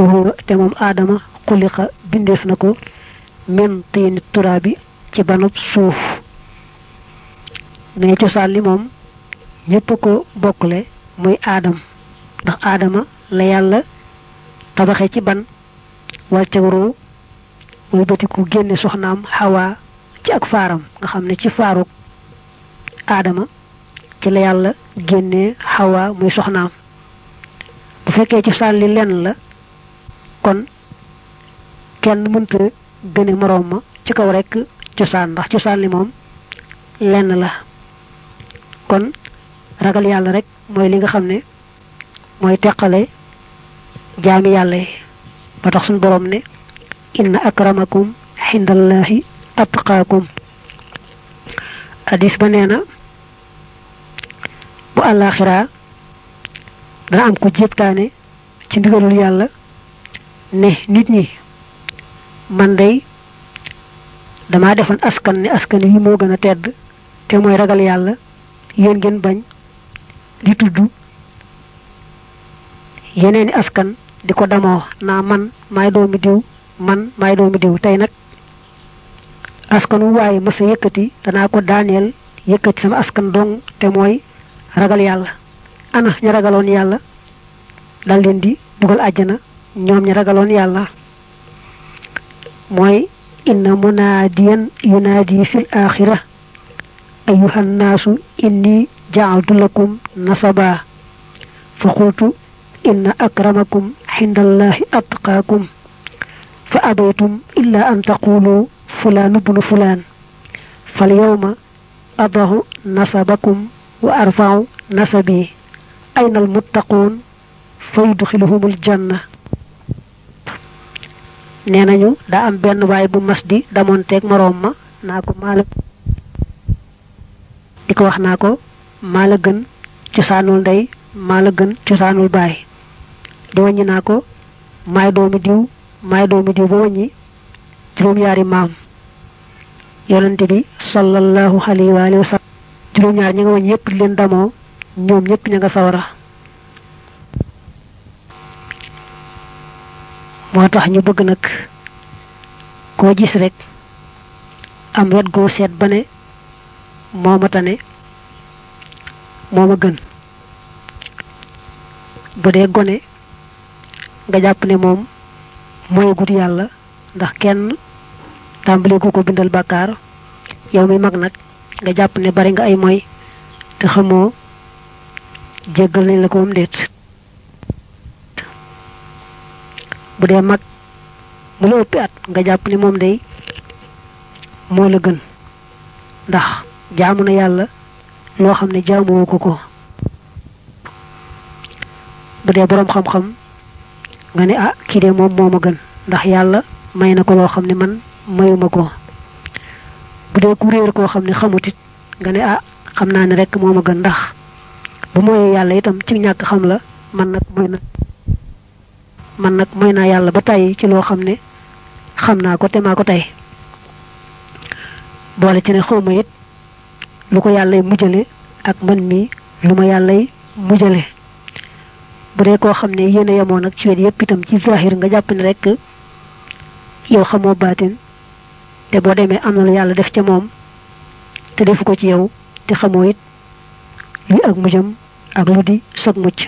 wuhuwa te moom aadama xuliqa bindeef na ko min tiini turaabi ci banub suuf ne cosaan li moom ñépp ko bokkule muy aadam ndax aadama la yàlla tabaxe ci ban wàcce ruu muy batiku génne soxnaam xawaa ci ak faaram nga xam ne ci faaruk aadama ci la yàlla génnee xawaa muy soxnaam bu fekkee ci sàlli lenn la kon kenn mënta gëne moroom ma ci kaw rekk cosaan ndax cosaan li moom lenn la. Kon ragal yàlla rek mooy li nga xam ne mooy teqale jaami yàlla yi. Ba tax suñu boroom ne inna akramakum xindallahi atqaakum. Hadis ba bu àllaaxiraa dana am ko ci ndigalul yàlla ne nit ñi man day dama defoon askan ne askan wi moo gën a tedd te mooy ragal yàlla yéen ngeen bañ di tudd yeneeni askan di ko damoo naa man maay doomi diw man maay doomi diw. Tey nag askan wu waaye masa yëkkati danaa ko daaneel yëkkati sama askan dong te mooy ragal yàlla. Ana ña ragaloon yàlla? Dal leen di dugal àjjana ñoom ña ragaloon yàlla mooy inna munaadiyan yunaadi fil axira ayuha nnaasu inni jaaltu lakum nasaba fa qultu inna akramakum xindallahi atqaakum fa abaytum illa an taqulu fulaan bnu fulaan fal yawma adahu nasabakum wa arfau nasabi ayna almuttaquun fa yudxiluhumul janna nee nañu daa am benn waay bu mas di damonteeg moroom ma naa ko maala di ko wax naa ko maa la gën cosaanul ndey maa la gën cosaanul baay. Di wàññi naa ko maay doomi diw maay doomi diw. Ba wàññi juróom-yaari maam. Yonente bi sallallahu alayhi wa alihi wa sallam juróom-ñaar ñi nga wàññi yépp leen damoo ñoom ñépp ña nga sawara moo tax ñu bëgg nag koo gis rek am wet goo seet ba ne mooma tane mooma gën bu dee gone nga jàpp ne moom mooy gut yàlla ndax kenn tàmbali ku ko bindal bàkkaar yow mi mag nag nga jàpp ne bari nga ay moy te xamoo jéggal nañ la ko moom déet bu dee mag mu la ëppi at nga jàpp ni moom day moo la gën. Ndax jaamu na yàlla loo xam ne jaamuwoo ko ko. Bu dee boroom xam-xam nga ne ah kii de moom moo ma gën. Ndax yàlla may na ko loo xam ne man mayuma ko. Bu dee ku réer koo xam ne xamut it nga ne ah xam naa ne rek moo ma gën. Ndax bu mooyee yàlla itam ci ñàkk xam la man nag mooy na man nag mooy naa yàlla ba tàyyi ci loo xam ne xam naa ko te maa ko tey boole ci ne xawma it lu ko yàllay mujjale ak man mi lu ma mujjale. Bu dee koo xam ne yéen a yemoon nag ci yépp itam ci zahir nga ne rek yow xamoo baatin te boo demee am lu yàlla def ca moom te defu ko ci yow te xamoo it luy ak mujjam ak lu di sag mucc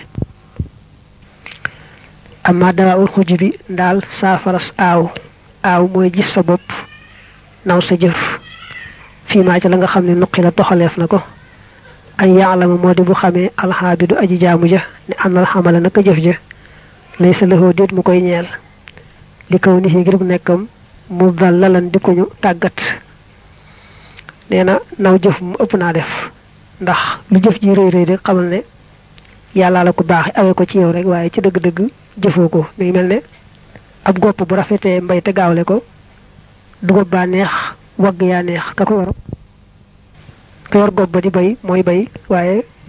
ul xuj bi daal saafaras aaw aaw mooy gis sa bopp naw sa jëf fii maa ci la nga xam ne nuqi la toxaleef na ko an yaalama moo di bu xamee alxaabidu aji jaamu ja ne àndal xamala naka jëf ja lay sa lëxoo déet mu koy ñeel li kaw ni ngir dal lalan ndax lu jëf ji rëy rëy rek xamal ne yàlla la ko baax awee ko ci yow rek waaye ci dëgg-dëgg jëfoo ko mi ngi mel ne ab gopp bu rafetee mbay te gaawle ko dugub baa neex wagg yaa neex ka ko yor. Ka gopp di bay mooy bay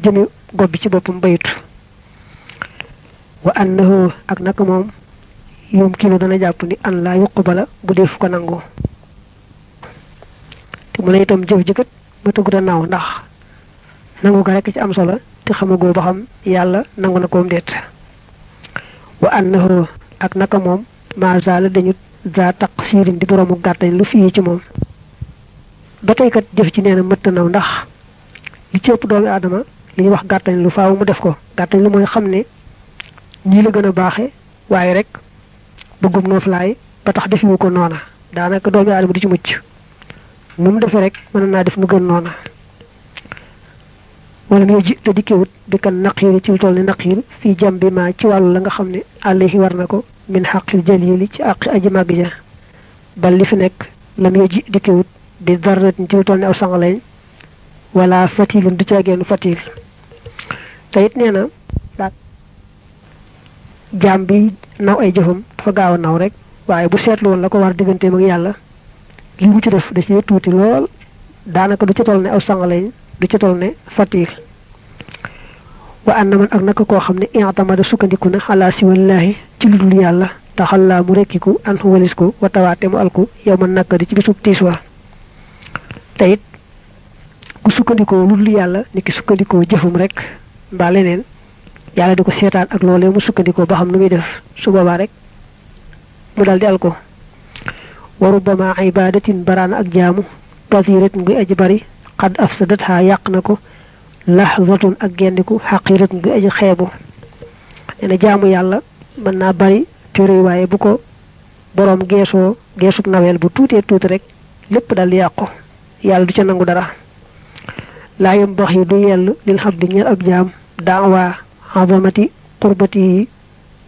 jëmi gopp ci boppam bayut. Wa annahu ak naka moom yum kilo dana jàpp ni an laa yuqbala bu def ko nangu te mu ne itam jëf jëkkat ba tëggut a naaw ndax nangu ga rekk ci am solo te xamagoo ba xam yàlla nangu na déet wa annahu ak naka moom maazala dañu za taq siirin di boroomu gàttañ lu fii ci moom. Ba tey kat jëf ci nee na mëtt naw ndax li ci ëpp doomi li wax lu faaw mu def ko. Gàttañ lu mooy xam ne ñii la gën a baaxe waaye rek bëggum nooflaay ba tax defiwu ko noona. Daanaka doomi aadama di ci mucc. Nu mu rek mën def gën wala mu ji te dikkewut bi kan naqiir ci lu toll ne naqiir fii jam bi ma ci wàllu la nga xam ne àllihi war min xaqil jalili ci àqi aji màgg ja. Bal li fi nekk lam darratin ci ne aw sangaleñ wala fatilun du caageenu fatil. Te it nee na jaam bi naw ay jëfam dafa gaaw naw rek bu la ko war digganteem ak yàlla li mu ci def da ci tuuti lool. Daanaka du ci aw du ci toll ne fatil wa anna man ak naka koo xam ne i'tamada sukkandiku na xalaa si wallaahi ci lu dul yàlla taxallaa mu rekkiku an walis ko wa tawaate mu alku yow man nakka di ci bisub tiis wa. Te it ku sukkandikoo lu dul yàlla ni ki sukkandikoo jëfum rek mbaa leneen yàlla di ko ak loolee mu sukkandikoo ba xam nu muy def. Su boobaa rek mu dal di al ko. Wa rubbama ibadatin baraana ak jaamu kathiratun guy aji bari قد أفسدتها يقنكو لحظة أجينكو حقيرة بأي خيبو. إن جامو يالا من نباري تري واي بوكو بروم جيسو جيسو بنويل بو توتي توت رك لب دال ياقو. يال دوچا نانگو دارا. لا ينبغي دو يال للحب نيال أجام دعوة عظمتي قربتي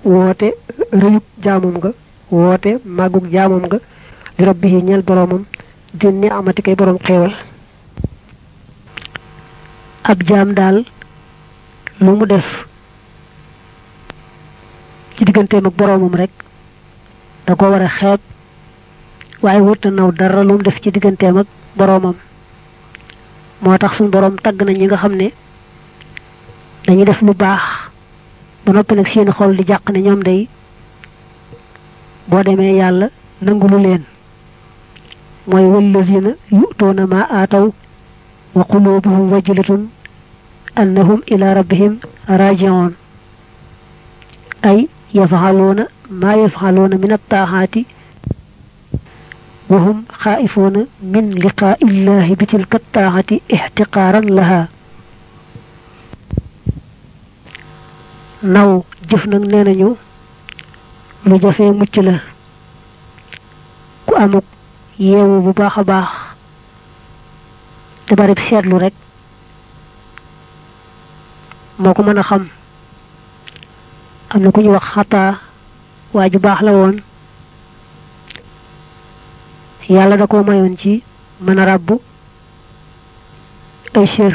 ووتي ريوك جامو مغا ووتي ماغوك جامو مغا لربيه نيال بروم دي نعمتي كي بروم خيول ab jaam daal lu mu def ci digganteem ak boroomam rek da ko war a xeeb waaye wërta naw dara lu def ci digganteem ak boroomam. Moo tax suñu boroom tagg na ñi nga xam ne dañuy def lu baax ba noppi nag seen xol di jàq ne ñoom day boo demee yàlla nangulu leen. Mooy wallazina ma aataw wa qulubuhum wajilatun annahum ila rabbihim raji'un ay yaf'aluuna ma yaf'aluuna min at-taaxaati wa hum xaa'ifuuna min liqaa'i illahi bi tilka at-taaxati ixtiqaaran laha naw jëf nag nee nañu lu jafee mucc la. ku amuk yeewu bu baax a baax te barib seetlu rek. Moo ko xam. Am na ku ñu wax xataa waa ju baax la woon. Yàlla da koo mayoon ci mën ràbb ay sér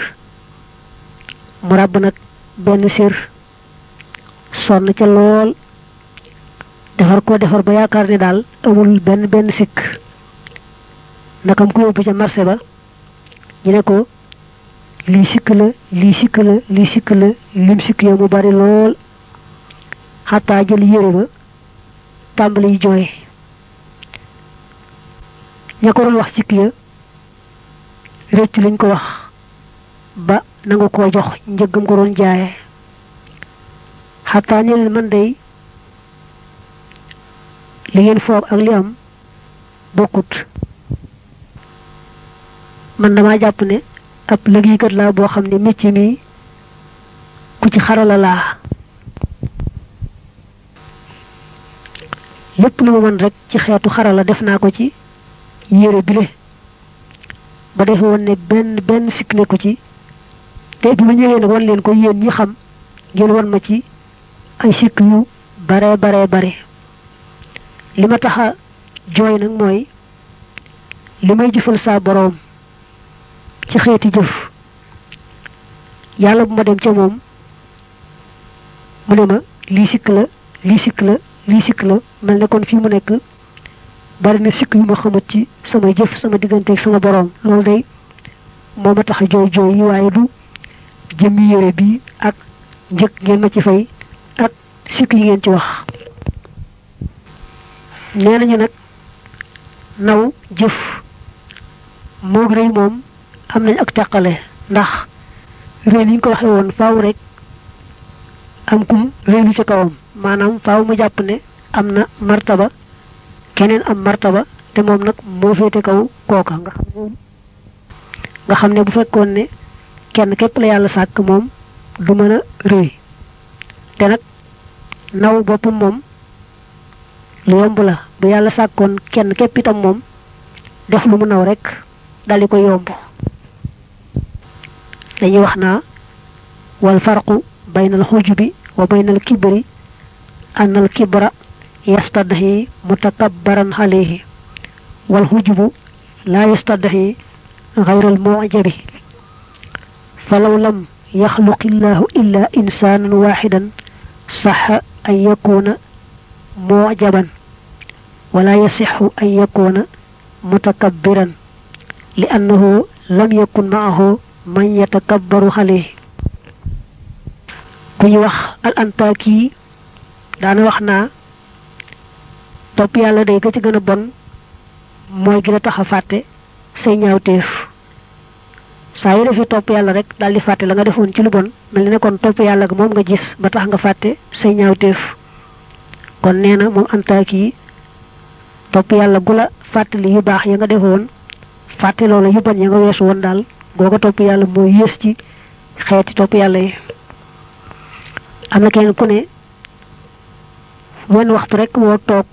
mu ràbb nag benn sér sonn ca lool. Defar ko defar ba amul benn benn sikk. Nakam ko ca marché ba ñu ne ko lii sikk la lii sikk la lii sikk la lim sikk mu bari lool xataa jël yére ba tàmbali jooy ña ko wax sikk ya réccu lañ ko wax ba nangu koo jox njëggam ko doon jaaye xataa ni man day li ngeen foog ak li am bokkut man dama jàpp ne ab liggéeykat laa boo xam ne mecc mi ku ci xarala laa. Lépp lu ma mën rek ci xeetu xarala def naa ko ci yére bile. Ba defe woon ne benn benn sikk nekku ci. Te bi ma ñëwee nag wan leen ko yéen ñi xam ngeen wan ma ci ay sikk yu bare bare bare. Li ma tax a jooy nag mooy li may jëfal saa boroom ci xeeti jëf. Yàlla bu ma dem ca moom mu ne ma lii sikk la lii sikk la lii sikk la mel ne kon fii mu nekk bari na sikk yu ma xamut ci sama jëf sama digganteeg sama boroom. Loolu day moo ma tax a jooy jooy yi waaye du jëmmi yére bi ak njëkk ngeen ma ci fay ak sikk yi ngeen ci wax. Nee nañu nag naw jëf moog rëy moom am nañ ak teqale ndax li ñu ko waxee woon faaw rek am kum réylu ca kawam. Maanaam faaw mu jàpp ne am na martaba keneen am martaba te moom nag moo féete kaw kooka. Nga nga xam ne bu fekkoon ne kenn képp la yàlla sàkk moom du mën a te nag naw boppam moom lu yomb la. Bu sàkkoon kenn itam moom def lu mu naw rek dañuy wax naa wal farqu bayna al xujubi wa bayna al kibri an al kibra yastadhi mutakabbaran alayhi wal xujubu la yastadhi غير المعجب فلو لم يخلق الله إلا إنسانا واحدا صح أن يكون معجبا ولا يصح أن يكون متكبرا لأنه لم يكن معه man yatakabbaru xale kuy wax al antaki daana wax na top yalla day ga ci gëna bon moy gëna taxa faté a fàtte say ñaawteef. Saa yu defee topp yàlla rek dal di faté la nga defoon ci lu bon mel ne kon top yalla ga mom nga gis ba tax nga faté say ñaawteef. Kon neena na antaki top yalla gula yu bax ya nga defoon fàtte loolu yu bon ya nga won dal googa topp yàlla mooy yées ci xeeti topp yàlla yi. Am na kenn ku ne wenn waxtu rek moo toog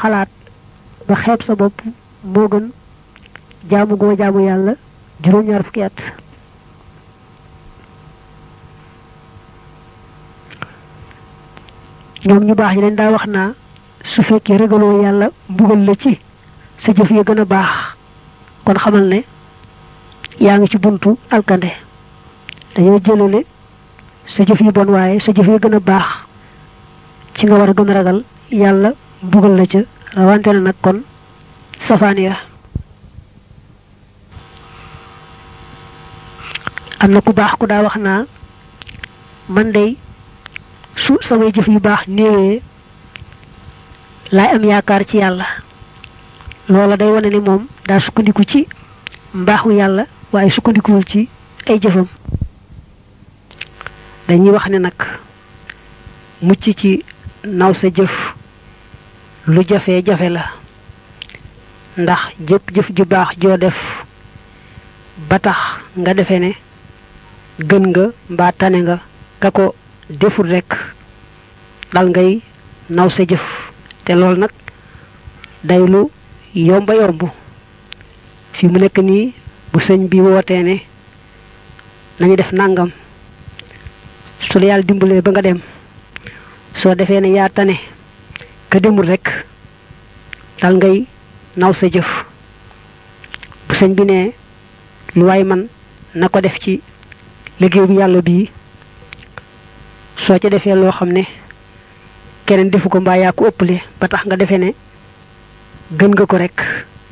xalaat ba xeeb sa bopp moo gën jaamu goo jaamu yàlla juróom ñaar fukki at. Ñoom ñu baax ñi leen daa wax naa su fekkee ragaloo yàlla mbugal la ci sa jëf ya gën a baax. Kon xamal ne yaa ngi ci buntu alkande. dañoo jëlale sa jëf yu bon waaye sa jëf ya gën a baax ci nga war a ragal. yàlla mbugal la ca. rawante na nag kon safaan ya. am na ku baax ku daa wax naa man day su samay jëf yu baax néewee laay am yaakaar ci yàlla. Loola day wane ni moom daa sukkandiku ci mbaaxu yàlla waaye sukkandikuwul ci ay jëfam. Dañuy wax ne nag mucc ci naw sa jëf lu jafe jafe la ndax jëpp jëf ju baax joo def ba tax nga defe ne gën nga mbaa tane nga ka ko deful rekk dal ngay naw sa jëf. Te loolu nag day lu yomba yomb. Fi mu nekk nii bu sëñ bi wootee ne nañu def nangam. Su la yàlla ba nga dem soo defee ne yaa tane ka demul rekk dal ngay naw sa jëf. Bu bi ne lu waay man na ko def ci liggéey bu yàlla bii. Soo ca defee loo xam ne keneen defu ko mbaa yaa ko ëppale ba tax nga defee ne gën nga ko rek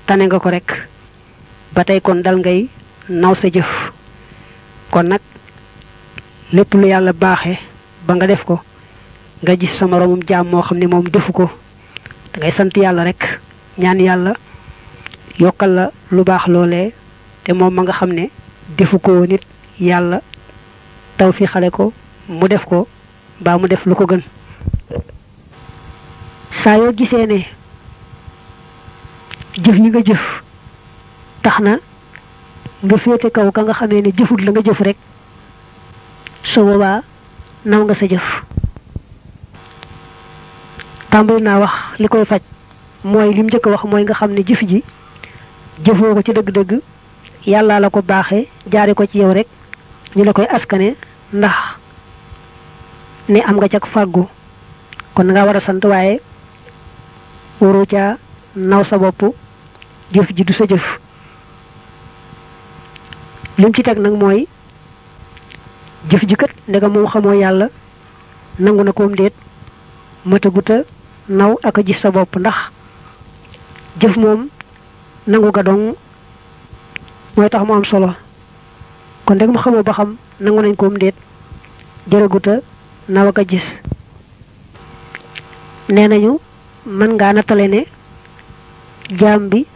tane nga ko rek ba tey kon dal ngay naw sa jëf. Kon nag lépp lu yàlla baaxe ba nga def ko nga gis sa moroomum jaam moo xam ne moom ko da ngay sant yàlla rek ñaan yàlla yokkal la lu baax loolee te moom ma nga xam ne defu ko nit yàlla taw ko mu def ko mbaa mu def lu ko gën. Saa ne jëf yi nga jëf tax na nga féete kaw ka nga xamee ne jëfut la nga jëf rek su boobaa naw nga sa jëf tàmbali naa wax li koy faj mooy lim njëkk wax mooy nga xam jëf ji ko ci dëgg-dëgg la ko ko ci yow rek ñu la koy askane ndax ne am nga cag fàggu kon nga war a sant waaye naw sa bopp jëf ji du sa jëf lim ci teg nag mooy jëf ji kat ndega moom xamoo yàlla nangu na koom déet mataguta naw ak gis sa bopp. Ndax jëf moom nangu ga dong mooy tax mu am solo. Kon ndeg mu xamoo ba xam nangu nañ koom déet jërëguta naw ak a gis. Nee nañu mën ngaa nattale ne jaam bi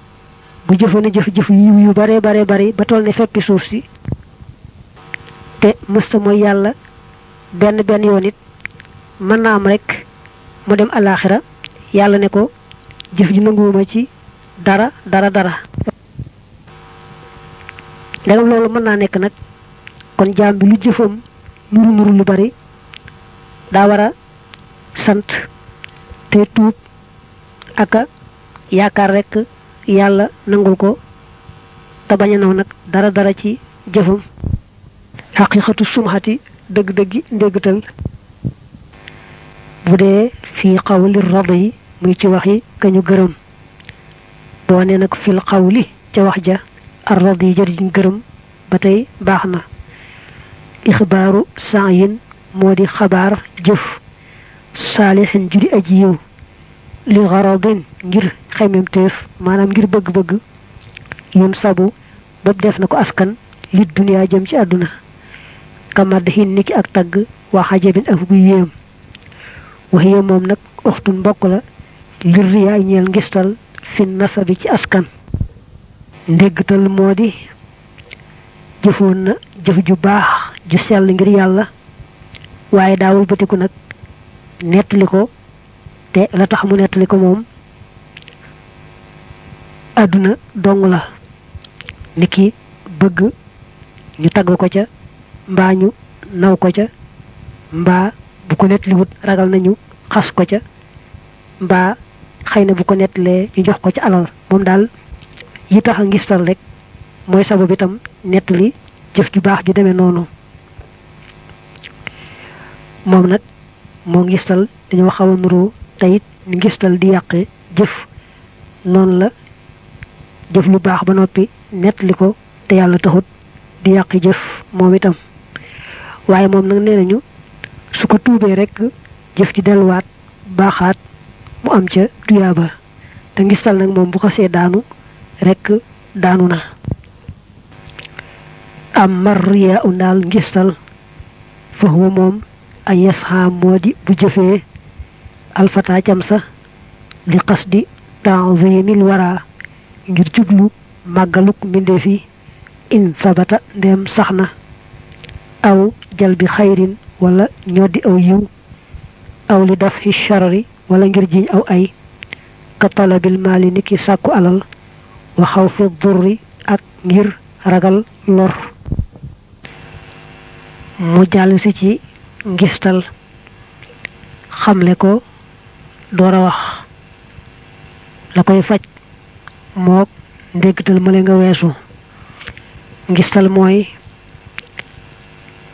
bu jëfoon jëf jëf yiw yu bare bare bari ba toll ne feppi suuf si. Te mësta mooy yàlla benn benn yoon it mën na am rek mu dem alaxira yàlla ne ko jëf ji ci dara dara dara. Ndegam loolu mën naa nekk nag kon jaam bi lu jëfam nuru nuru lu bari daa war a sant te tuub aka yaakaar rek yàlla nangul ko te bañ a naw nag dara dara ci jëfam. Xaqiqatu sumxati dëgg-dëggi ndéggatal. Bu dee fii xawli rad yi muy ci wax yi ka ñu gërëm. Boo ne nag fil xawli ca wax ja ar rad yi jëriñ gërëm ba tey baax na. Ixbaaru saayin moo di xabaar jëf. Saalixin judi aji yiw. Li garadin ngir xememteef maanaam ngir bëgg-bëgg yun sabu bopp def na ko askan li duniyaa jëm ci àdduna. Kamad xin niki ak tagg waa xajabin ak gu yéem. Waxiye moom nag uxtun mbokk la lir riyaa ñeel ngistal fin nasabi ci askan. Ndéggtal moo di jëfoon na jëf ju baax ju sell ngir yàlla. Waaye daawul bëtiku nag te la tax mu nettali ko moom. Àdduna dong la. Niki bëgg ñu tagg ko ca mbaa ñu naw ko ca mbaa bu ko nettaliwut ragal nañu xas ko ca mbaa xëy na bu ko ñu jox ko ca alal. Moom daal yi tax a ngistal rek mooy sabab itam nettali jëf ju baax ju demee noonu. Moom nag moo ngistal teyit ni ngistal di yàqe jëf. Noonu la jëf lu baax ba noppi nettali ko te yàlla taxut di yàqi jëf moom itam. Waaye moom nag nee nañu su ko tuubee rek jëf ji delluwaat baaxaat mu am ca tuyaaba. Te ngistal nag moom bu xasee daanu rek daanu na. Am marriya ngistal fa huwa moom di bu jëfee alfata cam sa li qasdi ta'zimil wara ngir jublu màggaluk mbindeef yi in sabata ndem sax na aw jal bi xayrin wala ñoddi aw yiw aw li daf fi charri wala ngir jiñ aw ay ka talabil maali niki sàkku alal wa xaw fi durri ak ngir ragal lor. Mu jàll si ci ngistal xamle ko door wax. La koy faj mook ndéggtal male nga weesu. Ngistal mooy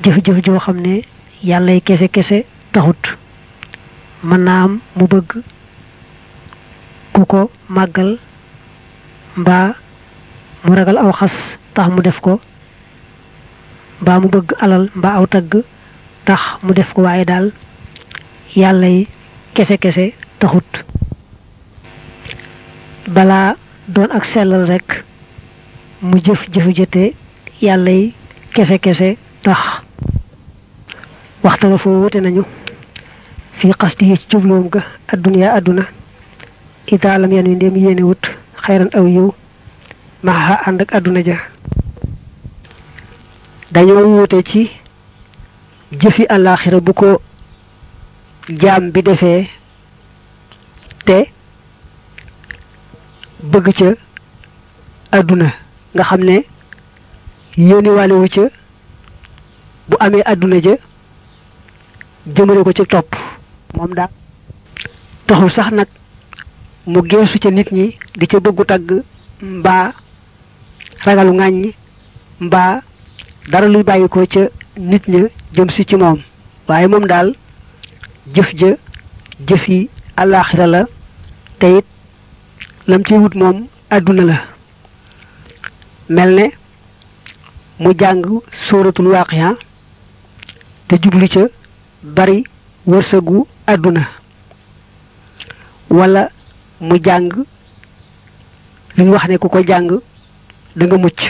jëf-jëf joo xam ne yàllay kese kese taxut. Mën naa am mu bëgg ko màggal mbaa mu ragal aw xas tax mu def ko mbaa mu bëgg alal mbaa aw tagg tax mu def ko. Waaye daal yàllay kese kese taxut. Balaa doon ak sellal rek mu jëf jëfu jëte yàllay kese kese tax. Waxtana foo wute nañu. Fi xasti yi ci jubloom ga adduniyaa adduna. Idaalam yan wi ndéem yéene wut xayran aw yiw maxa ànd ak adduna ja. Dañoo wuute ci jëfi àllaaxira bu ko jaam bi defee te bëgg ca adduna. Nga xam ne yéeni wàllewu ca bu amee adduna ja jëmale ko ci topp. Moom daal taxul sax nag mu geesu ca nit ñi di ca bëggu tagg mbaa ragalu ŋàññ mbaa dara luy bàyyi ko ca nit ña jëm si ci moom. Waaye moom daal jëf ja te it lam ci wut moom àdduna la. Mel ne mu jàng sóoratul waaqiya te jublu ca bari wërsëgu àdduna wala mu jàng li ñu wax ne ku ko da nga mucc.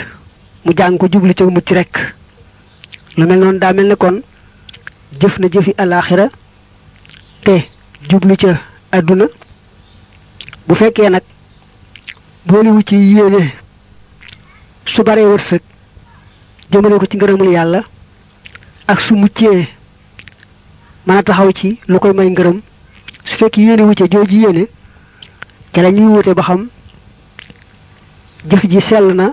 Mu jàng ko jublu ca mucc rek. Lu mel noonu daa mel ne kon jëf na jëfi te jublu ca àdduna bu fekkee nag booliwu ci yéene su baree wërsëg jëmale ko ci ngërëmul yàlla ak su muccee mën a taxaw ci lu koy may ngërëm su fekk yéene ca jooju yéene ca la ñuy wute ba xam jëf ji sell na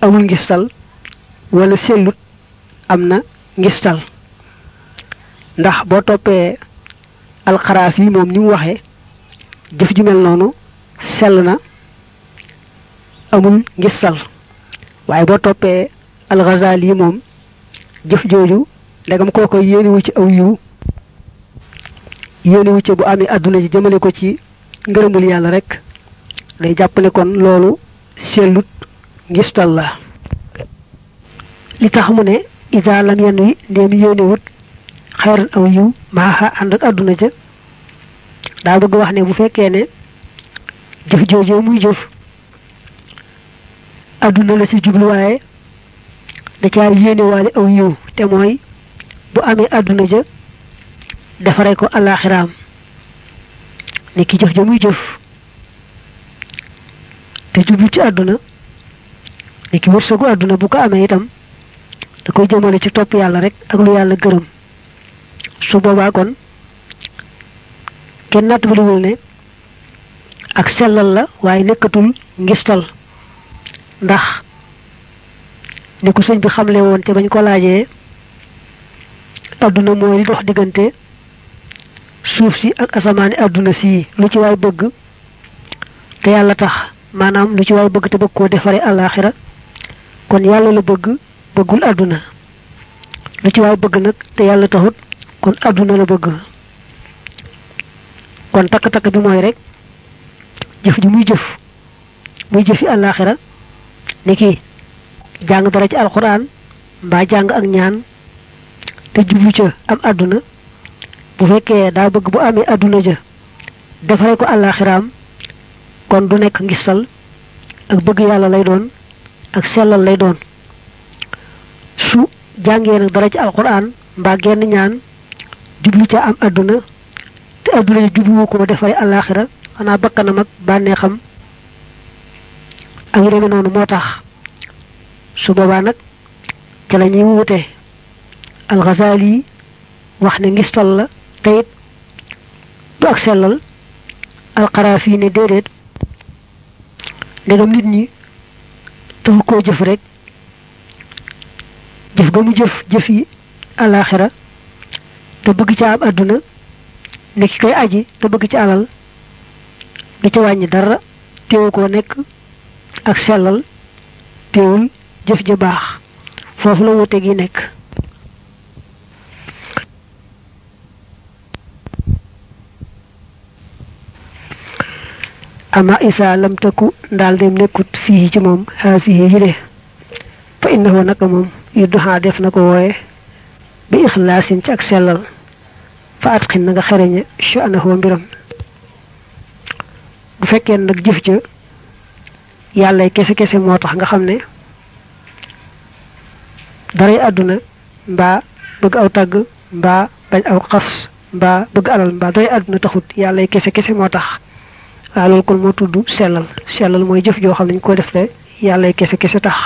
amul ngistal wala sellut am na ngistal ndax boo toppee alxaraaf yi moom ni mu waxee jëf ju mel noonu sell na amul ngistal waaye boo toppee alxazali yi moom jëf jooju ndegam kooko yéeniwu ci aw yiw yéeniwu ci bu amee àdduna ji jëmale ko ci ngërëmul yàlla rek day jàpp ne kon loolu sellut ngistal la. Li tax mu ne isa lam yenn wi ndéem yéenewut xayran aw yiw maaxa ànd ak àdduna ja daa bëgg wax ne bu fekkee ne jëf joojee muy jëf àdduna la ci jubluwaaye da caa yéenewaale aw yiw te mooy bu amee àdduna ja defaree ko alaxiraam ni ki jëf ja muy jëf te jublu ci àdduna ni ki wërsëgu àdduna bu ko amee itam da koy jëmale ci topp yàlla rek ak lu yàlla gërëm su boobaa kon kenn natt baliwul ne ak sellal la waaye nekkatul ngistal. Ndax ni ko sëñ bi xamle woon te bañ ko laajee àdduna mooy li dox diggante suuf si ak asamaani àdduna si. Lu ci waay bëgg te yàlla tax maanaam lu ci waay bëgg te bëgg koo defare àllaaxira kon yàlla la bëgg bëggul àdduna lu ci waay bëgg nag te yàlla taxut kon àdduna la bëgg kon takk-takk bi mooy rek jëf ji muy jëf muy jëfi àllaaxira ni ki jàng dara ci alxuraan mbaa jàng ak ñaan te jublu ca am àdduna bu fekkee daa bëgg bu amee àdduna ja defare ko àllaaxiraam kon du nekk ngistal ak bëgg yàlla lay doon ak sellal lay doon. Su jàngee nag dara ci alxuraan mbaa genn ñaan jublu ca am àdduna te àdduna ja jubluwu ko defare àllaaxira xanaa bakkanam ak bànneexam ak yu demee noonu moo tax su boobaa nag ca la ñuy wute alxasaali wax ne ngistal la te it du ak sellal. Alxaraafi ne déedéet ndegam nit ñi taxu koo jëf rek. Jëf ga mu jëf jëf yi àllaaxira te bëgg ca am àdduna ne koy aji te bëgg ci alal du ca wàññi dara teewu koo nekk ak sellal teewul jëf ja baax. Foofu la wute gi nekk. Ama isa lam takku ndaal dem nekkut fii ci moom haasihi yile fa innahu naka moom yudduhaa def na ko wooye bi ixlaasin ci ak sellal fa at xin na nga xereñe sha'nahu mbiram. Bu fekkee nag jëf ja yàlla kese kese moo tax nga xam ne daray àdduna mbaa bëgg aw tàgg mbaa bañ aw xas mbaa bëgg alal mbaa daray àdduna taxut yàlla kese kese moo tax. Waaw loolu kon moo tudd sellal. Sellal mooy jëf joo xam ne ñu ko def le yàlla kese kese tax.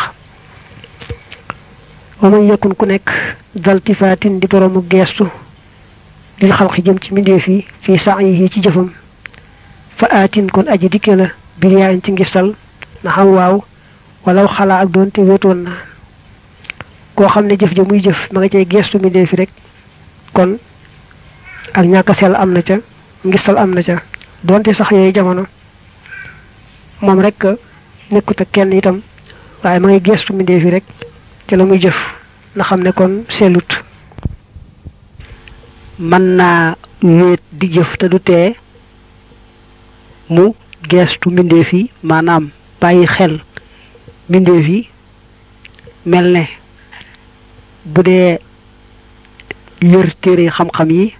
Wa man yakun ku nekk daltifaatin di boroomu geestu. للخلق جم تمدي في في سعيه تجفم فآتين كن أجدك لا بلياء تنجسل نحواو ولو خلا عبدون تبيتونا كو خمنا جف جمي جف. مغتي جيس تمدي في رك. كن أغنى كسل أمنا جا. نجسل أمنا جا. دون تسخي جمانا ممرك نكوتا كن يتم. waaye ma ngay gestu mi ndee fi rek ci la muy jëf na mën naa wéet di jëf te du tee mu geestu mbindeef yi maanaam bàyyi xel mbindeef yi mel ne bu dee yër téere xam-xam yi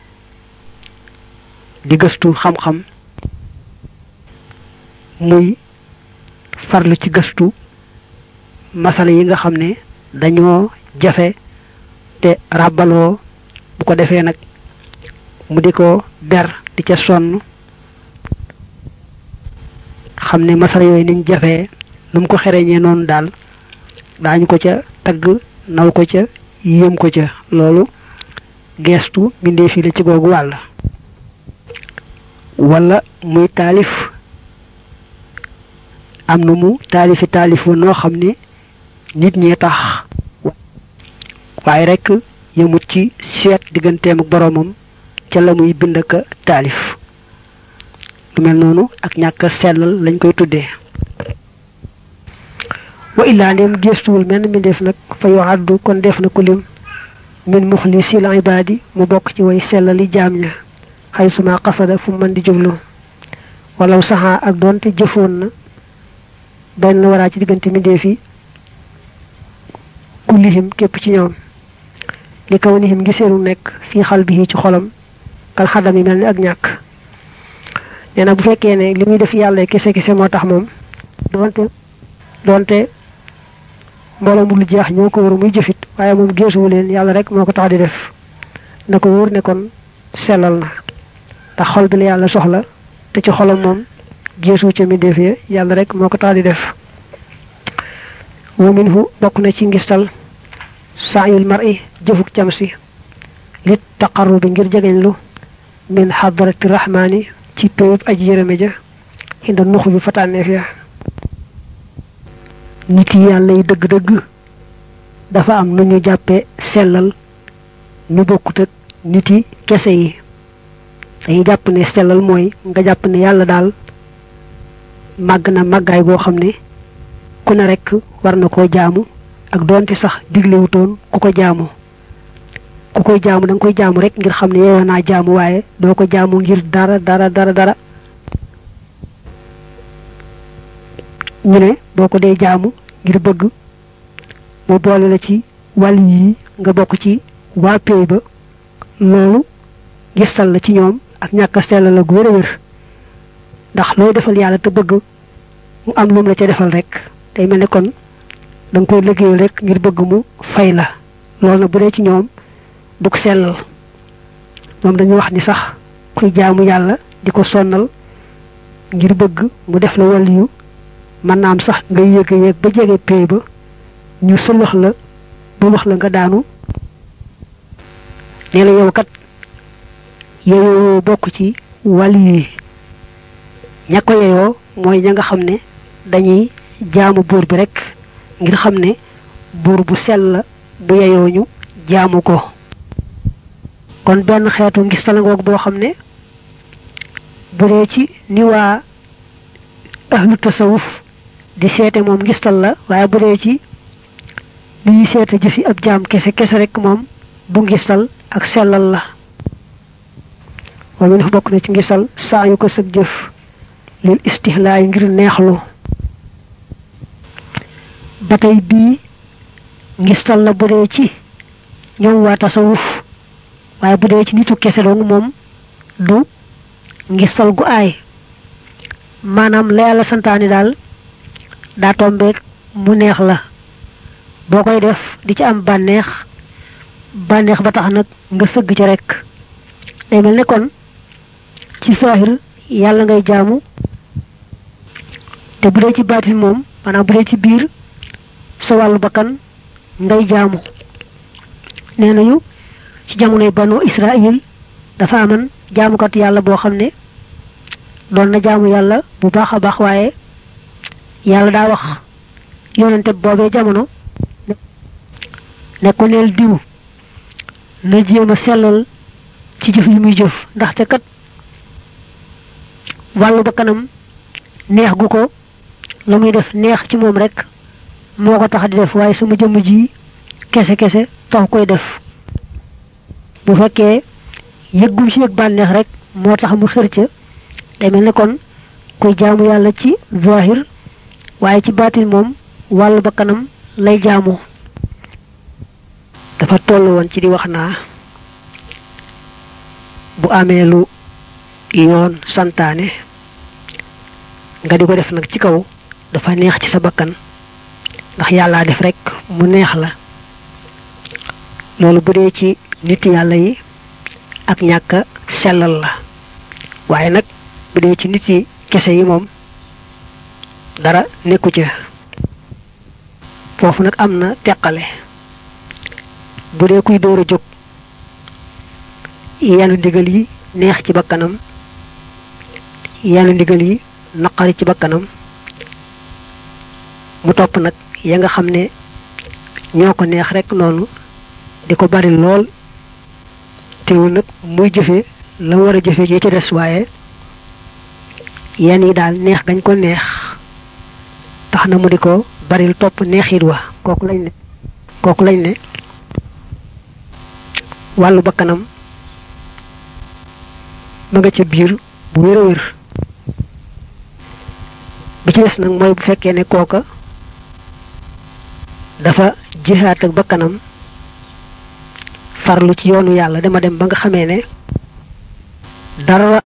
di gëstu xam-xam muy farlu ci gëstu masala yi nga xam ne dañoo jafe te ràbbaloo bu ko defee nag mu di ko ber di ca sonn. Xam ne masala yooyu niñ jafee nu ko xereñee noonu daal daañu ko ca tagg naw ko ca yéem ko ca. Loolu geestu mbindee fii la ci googu wàll. Wala muy taalif am mu taalifi taalif wa noo ne nit ñee tax. Waaye rek yëmut ci digganteem ak boroomam ca la muy bind ka taalif lu mel noonu ak ñàkk sellal lañ koy tuddee wa illaa ndem gestuwul menn mi def nag fa yoo àddu kon def na ko lim min muxlisil ibaadi mu bokk ci way sellali jaam ña suma xasada fu mën di jublu walaw saxaa ak doonte jëfoon na benn la waraa ci diggante mbindeef yi kullihim képp ci ñoom li kaw nihim ngi seenu nekk fii ci xolam kal xadam yi mel ni ak ñàkk nee na bu fekkee ne li muy def yàlla kese kese moo tax moom doonte doonte mbooloo mu lu jeex ñoo ko war muy jëfit waaye moom geesuwu leen yàlla rek moo ko tax di def na ko wóor ne kon sellal na ndax xol bi la yàlla soxla te ci xolam moom geesuwu ca mi def ya yàlla rek moo ko tax di def wa minhu bokk na ci ngistal saayul mar'i jëfuk cam si lit taqarrubi ngir jegeñlu min xadrati rahmaani ci péyub aji yërëme ja xinda nux bi fatànneef ya. Nit yi yi dëgg-dëgg dafa am nu ñu jàppe sellal ñu bokkut ak nit yi kese yi. Dañuy jàpp ne sellal mooy nga jàpp ne yàlla daal màgg na màggaay ne ku ne rekk war na koo jaamu ak doonte sax diglewutoon ku ko jaamu ku koy jaamu da nga koy jaamu rek ngir xam yeewoo naa jaamu waaye doo ko jaamu ngir dara dara dara dara. Ñu ne boo ko jaamu ngir bëgg mu boole la ci wàll yi nga bokk ci waa péey ba. Loolu gistal la ci ñoom ak ñàkk a sell la gu wér ndax looy defal yàlla te bëgg mu am lum la ca defal rek. Day mel ne kon da nga koy rek ngir bëgg mu fay la. Loolu nag bu ci ñoom du ko sellal moom dañuy wax ni sax kuy jaamu yàlla di ko sonnal ngir bëgg mu def la wàll yu mën naa am sax nga yéeg a yéeg ba jege pay ba ñu sëlëx la ba wax la nga daanu. Nee yow kat yeyoo bokk ci wàll yi. Ña ko yeyoo mooy ña nga xam ne dañuy jaamu buur bi rek ngir xam ne bu sell bu yeyoo ñu jaamu ko kon benn xeetu ngis talangoog boo xam ne bu dee ci ni waa ahlu tasawuf di seete moom ngistal la waaye bu dee ci li ñuy seete jëfi ab jaam kese kese rek moom bu ngistal ak sellal la ñu bokk na ci ngistal saa yu ko sëg jëf lil istihlaay ngir neexlu ba tey bii ngistal la bu dee ci ñoom waa tasawuf waaye bu dee ci nitu kese dong moom du ngistal gu aay. Maanaam la yàlla santaani daal daa tombeek mu neex la. Boo koy def di ci am bànneex bànneex ba tax nag nga sëgg ci rek day mel ne kon ci saahir yàlla ngay jaamu. Te bu dee ci baatin moom maanaam bu dee ci biir sa wàllu bakkan ngay jaamu. Nee ci jamonoy banu Israël dafa aman jaamukat yàlla boo xam ne doon na jaamu yàlla bu baax a baax waaye yàlla daa wax yonente boobee jamono ne ko neel diw na jéem a sellal ci jëf yi muy jëf ndaxte kat wàllu ba kanam neex gu ko la muy def neex ci moom rek moo ko tax di def waaye sama jëmm ji kese kese tax koy def bu fekkee yëggum ci yëg bànneex rek moo tax mu xër ca day mel ne kon kuy jaamu yàlla ci zahir waaye ci baatin moom wàllu ba kanam lay jaamu. Dafa toll woon ci di wax naa bu amee lu yoon santaane nga di ko def nag ci kaw dafa neex ci sa bakkan ndax yàllaa def rek mu neex la. Loolu bu dee ci nit yàlla yi ak ñàkk sellal la. Waaye nag bu dee ci nit yi kese yi moom dara nekku ca. Foofu nag am na teqale. Bu dee kuy door a jóg yanu digal yi neex ci bakkanam yenn ndigal yi naqari ci bakkanam. Mu topp nag ya nga xam ne ñoo ko neex rek noonu di bari lool teewul nag muy jëfe la war a jëfe ji ci des waaye yenn yi daal neex gañ ko neex tax na mu di ko baril topp neexit wa kooku lañ ne kooku lañ ne wàllu bakkanam ma nga ca biir bu wér a wér bi ci des nag mooy bu fekkee ne kooka dafa jihaat ak bakkanam farlu ci yoonu yàlla. Dama dem ba nga xamee ne dara